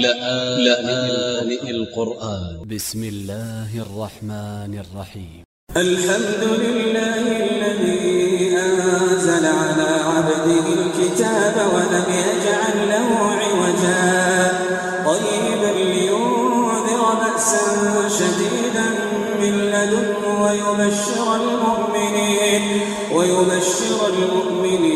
لآن القرآن. ب س م الله الرحمن الرحيم. الحمد لله الذي أنزل على عبده الكتاب ولم يجعل له عوجا. طيبا لينذر بأسا شديدا من لدنه ويبشر المؤمنين ويبشر المؤمنين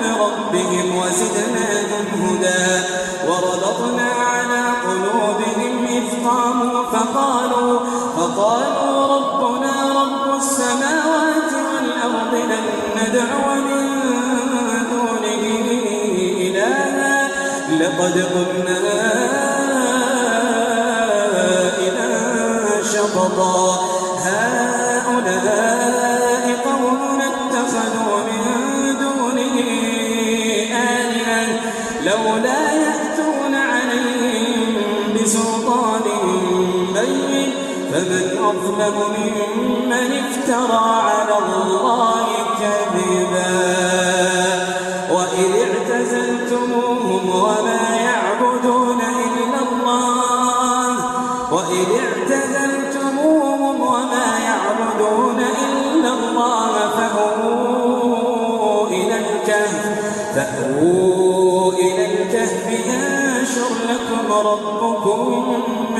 بربهم وزدناهم هدى وربطنا على قلوبهم إذ قاموا فقالوا فقالوا ربنا رب السماوات والأرض لن ندعو من دونه إلها. لقد قلنا إذا شططا. هؤلاء لولا يأتون عليهم بسلطان بين فمن أظلم ممن افترى على الله كذبا. وإذ اعتزلتموهم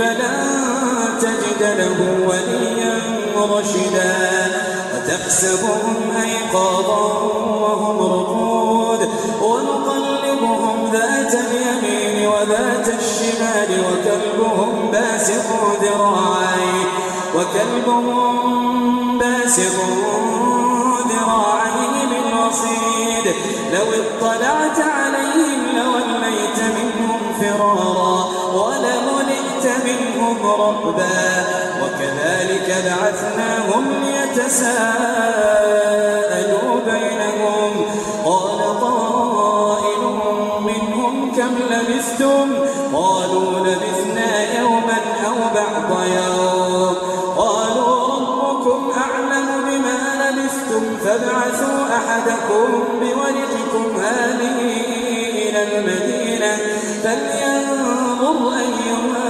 فلن تجد له وليا مرشدا وتحسبهم أيقاظا وهم رقود ونقلبهم ذات اليمين وذات الشمال وكلبهم باسق ذراعيه وكلبهم باسق ذراعيه بالوصيد لو اطلعت عليهم لوليت منهم فرارا منهم رعبا وكذلك بعثناهم ليتساءلوا بينهم. قال قائل منهم كم لبثتم؟ قالوا لبثنا يوما أو بعض يوم. قالوا ربكم أعلم بما لبثتم فابعثوا أحدكم بورقكم هذه إلى المدينة فلينظر أيها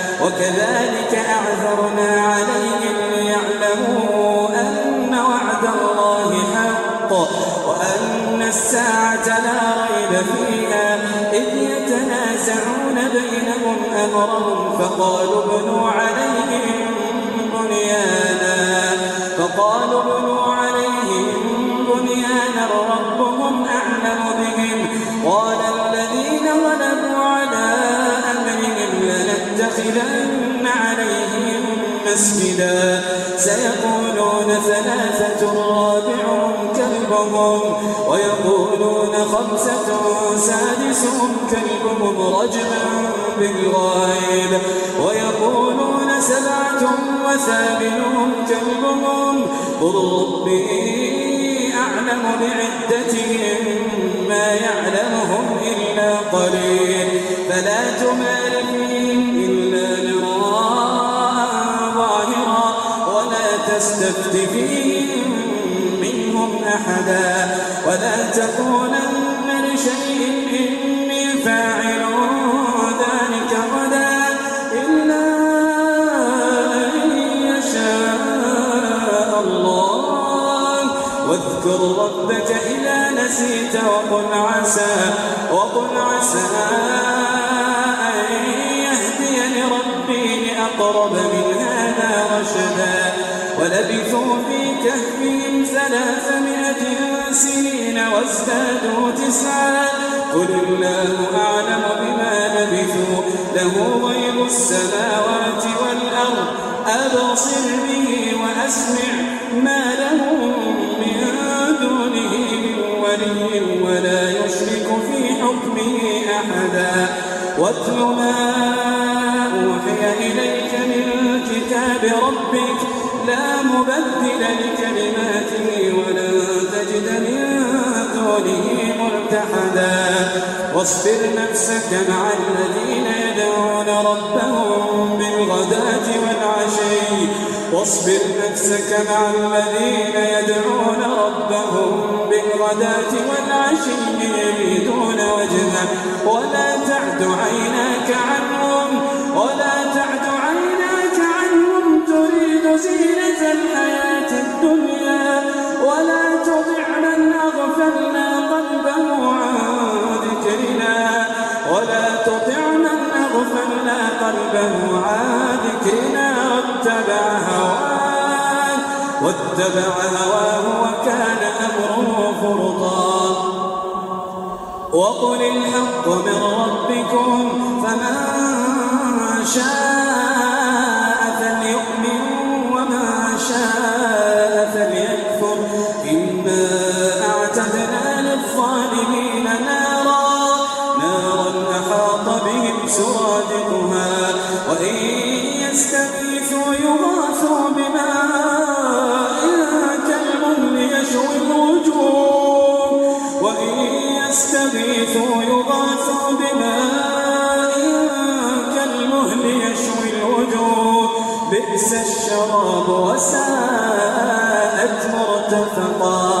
وكذلك أعذرنا عليهم ليعلموا أن وعد الله حق وأن الساعة لا ريب فيها. إذ يتنازعون بينهم أمرهم فقالوا ابنوا عليهم بنيانا. فقالوا ابنوا عليهم بنيانا ربهم أعلم بهم. قال الذين غلبوا على لنتخذن عليهم مسجدا. سيقولون ثلاثة رابعهم كلبهم ويقولون خمسة سادسهم كلبهم رجما بالغيب ويقولون سبعة وثامنهم كلبهم. قل ربي أعلم بعدتهم ما يعلمهم إلا قليل. فلا تمار فيهم تستفت فيهم منهم أحدا. ولا تقولن لشيء إني فاعل ذلك غدا إلا أن يشاء الله. واذكر ربك إذا نسيت وقل عسى وقل عسى لأقرب من هذا رشدا. ولبثوا في كهفهم ثلاثمائة سنين وازدادوا تسعا. قل الله أعلم بما لبثوا له غيب السماوات والأرض. أبصر به وأسمع ما لهم من دونه من ولي ولا يشرك في حكمه أحدا. واتل ما أوحي إليك من كتاب ربك لا مبدل لكلماته ولن تجد من دونه ملتحدا واصبر نفسك مع الذين يدعون ربهم بالغداة والعشي. واصبر نفسك مع الذين يدعون ربهم بالغداة والعشي يريدون وجهه. ولا تعد عيناك عنهم. ولا تعد زينة الحياة الدنيا ولا تطع من أغفلنا قلبه عن ذكرنا ولا تطع من أغفلنا قلبه عن ذكرنا واتبع هواه واتبع هواه وكان أمره فرطا وقل الحق من ربكم فمن شاء إنا أعتدنا للظالمين نارا نارا أحاط بهم سرادقها وإن يستغيثوا يغاثوا بماء كالمهل يشوي الوجوه وإن يستغيثوا يغاثوا بماء كالمهل يشوي الوجوه بئس الشراب وساءت مرتفقا إن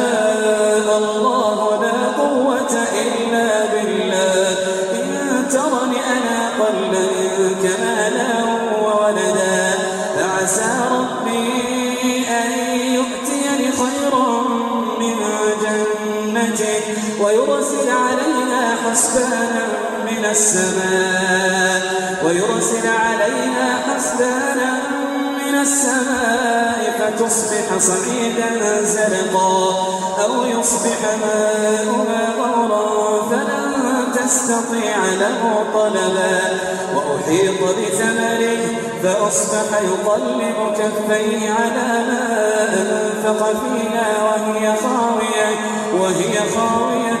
حسبانا من السماء ويرسل عليها حسبانا من السماء فتصبح صعيدا زلقا أو يصبح ماؤها غورا فلن تستطيع له طلبا وأحيط بثمره فأصبح يقلب كفيه على ما أنفق فيها وهي خاوية وهي خاوية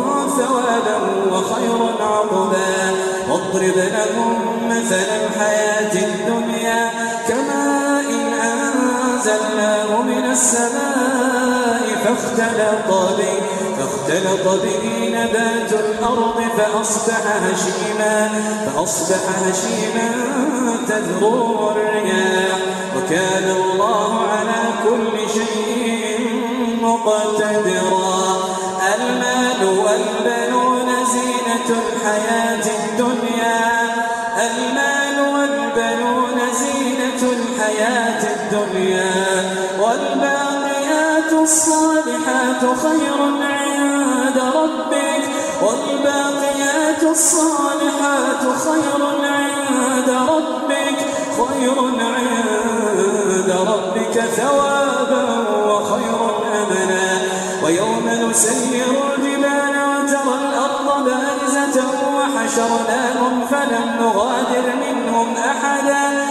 ثوابا وخير عقبا. واضرب لهم مثل الحياة الدنيا كماء إن أنزلناه من السماء فاختلط به فاختلط به نبات الأرض فأصبح هشيما فأصبح هشيما تذروه الرياح. وكان الله على كل شيء مقتدرا. المال والبنون زينة الحياة الدنيا. المال والبنون زينة الحياة الدنيا. والباقيات الصالحات خير عند ربك. والباقيات الصالحات خير عند ربك. خير عند ربك ثوابا وخير أملا ويوم نسير الجبال وترى الأرض بارزة وحشرناهم فلم نغادر منهم أحدا.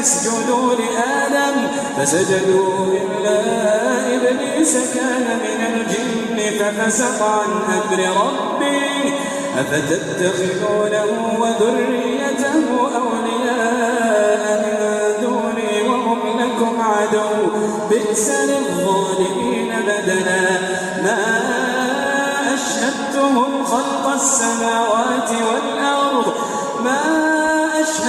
اسجدوا لآدم فسجدوا إلا إبليس كان من الجن ففسق عن أمر ربه. أفتتخذونه وذريته أولياء من دوني وهم لكم عدو. بئس للظالمين بدلا ما أشهدتهم خلق السماوات والأرض ما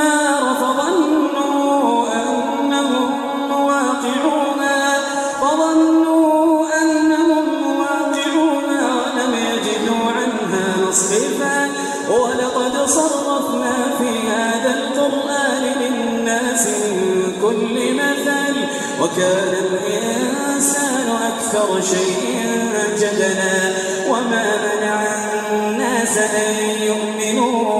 النار فظنوا أنهم مواقعونا فظنوا أنهم مواقعونا ولم يجدوا عنها مصرفا. ولقد صرفنا في هذا القرآن للناس من كل مثل وكان الإنسان أكثر شيء جدلا. وما منع الناس أن يؤمنوا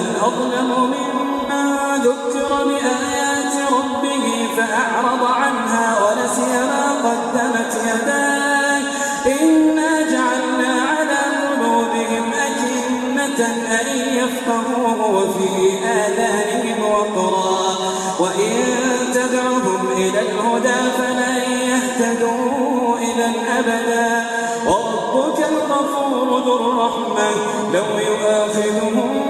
ومن أظلم ممن ذكر بآيات ربه فأعرض عنها ونسي ما قدمت يداه. إنا جعلنا على قلوبهم أكنة أن يفقهوه وفي آذانهم وقرا. وإن تدعهم إلى الهدى فلن يهتدوا إذا أبدا. وربك الغفور ذو الرحمة لو يؤاخذهم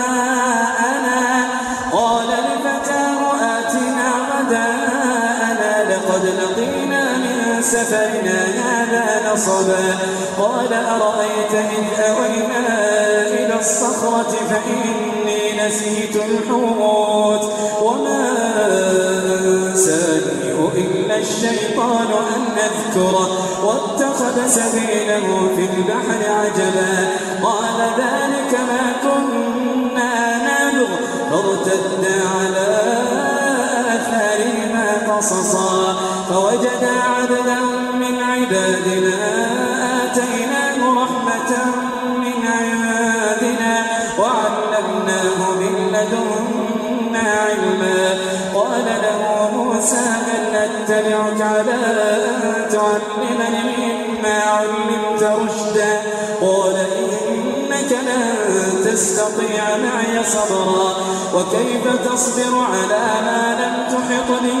سفرنا هذا نصبا. قال أرأيت إذ أوينا إلى الصخرة فإني نسيت الحوت. وما أنساني إلا الشيطان أن أذكره واتخذ سبيله في البحر عجبا. قال ذلك ما كنا نبغ فارتدا على آثارهما قصصا. آتيناه رحمة من وعلمناه من لدنا علما. قال له موسى أتبعك على أن تعلمني مما علمت رشدا؟ قال إنك لن تستطيع معي صبرا. وكيف تصبر على ما لم تحط به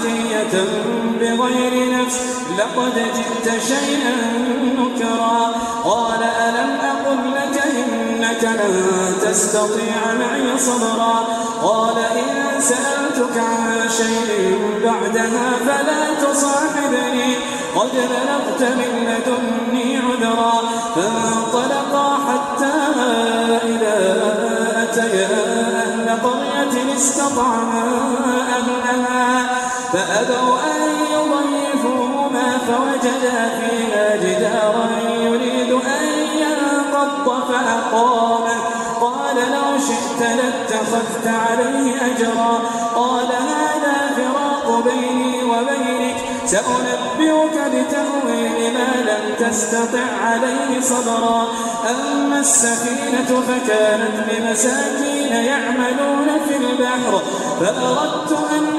زكية بغير نفس لقد جئت شيئا نكرا. قال ألم أقل لك إنك لن تستطيع معي صبرا؟ قال إن سألتك عن شيء بعدها فلا تصاحبني. قد بلغت من لدني عذرا فانطلقا حتى إذا أتيا أهل قرية استطعما أهلها. فأبوا أن يضيفوهما فوجدا فيها جدارا يريد أن ينقض فأقامه قال لو شئت لاتخذت عليه أجرا. قال هذا فراق بيني وبينك. سأنبئك بتأويل ما لم تستطع عليه صبرا. أما السفينة فكانت لمساكين يعملون في البحر فأردت أن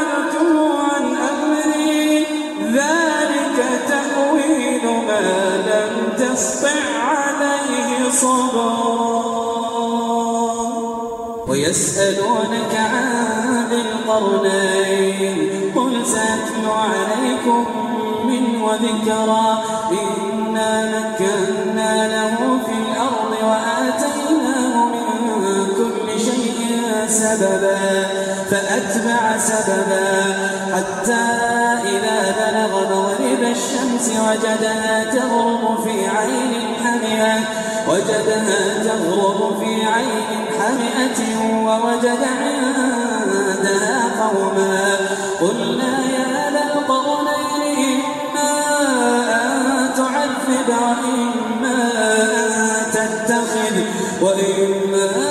تسطع عليه صبرا. ويسألونك عن ذي القرنين. قل سأتلو عليكم منه ذكرا إنا مكنا له في الأرض وآتيناه من كل شيء سببا. فأتبع سببا حتى بلغ مغرب الشمس وجدها تغرب في عين حمئة وجدها تغرب في عين حمئة ووجد عندها قوما. قلنا يا ذا القرنين إما أن تعذب وإما أن تتخذ وإما أن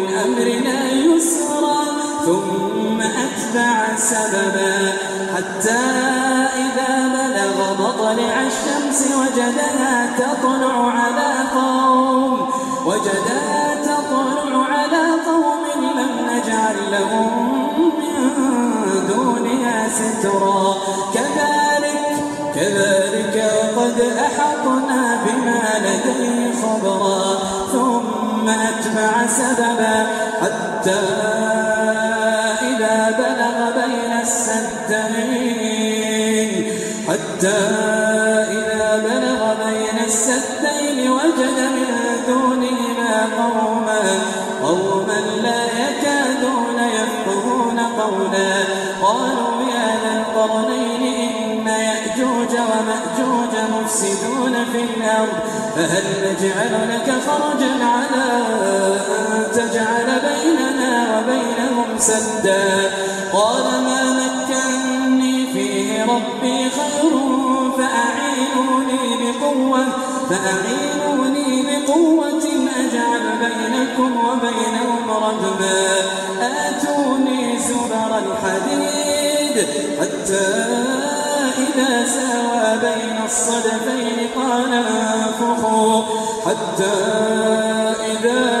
سببا. حتى إذا بلغ مطلع الشمس وجدها تطلع على قوم وجدها تطلع على قوم لم نجعل لهم من دونها سترا. كذلك كذلك قد أحطنا بما لديه خبرا ثم أتبع سببا. حتى إذا بلغ السدين حتى إذا بلغ بين السدين وجد من دونهما قوما قوما لا يكادون يفقهون قولا. قالوا يا ذا القرنين إن يأجوج ومأجوج مفسدون في الأرض فهل نجعل لك خرجا على أن تجعل بيننا وبينهم سدا؟ قال ما مكني فأعينوني بقوة فأعينوني بقوة أجعل بينكم وبينهم ردما آتوني زبر الحديد حتى إذا ساوى بين الصدفين قال انفخوا حتى إذا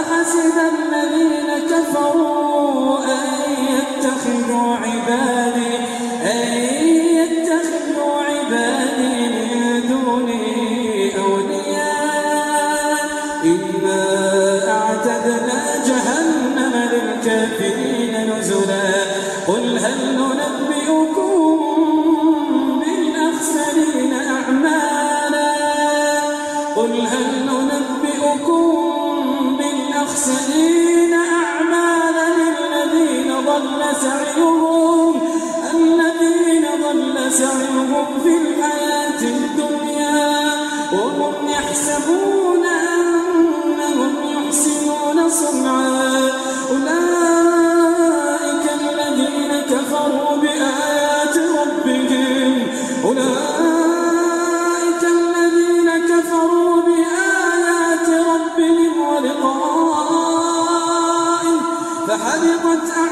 أفحسب الذين كفروا أن يتخذوا عبادي بالأخسرين أعمالا الذين ضل سعيهم الذين ضل سعيهم في الحياة الدنيا وهم يحسبون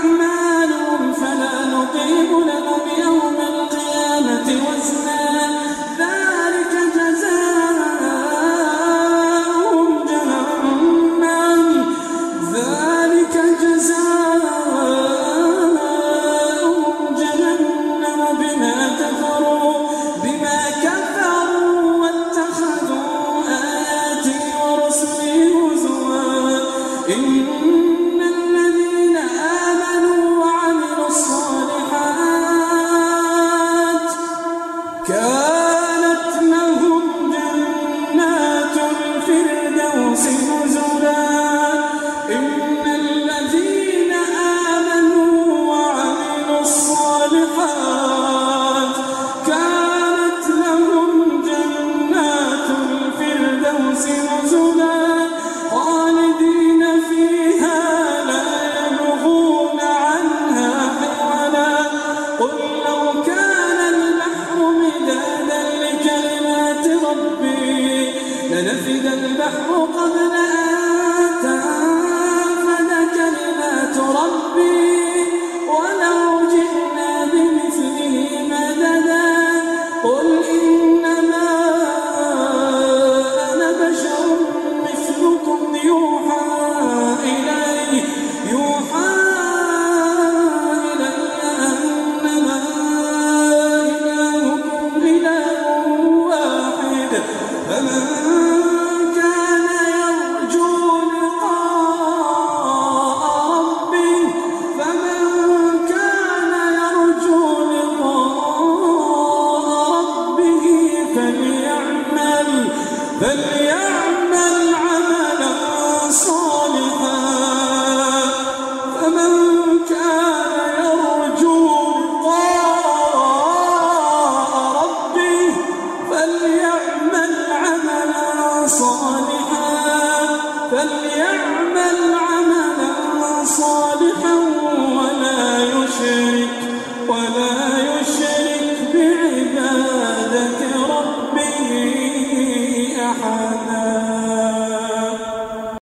أعمالهم فلا نقيم لهم يوم Yeah.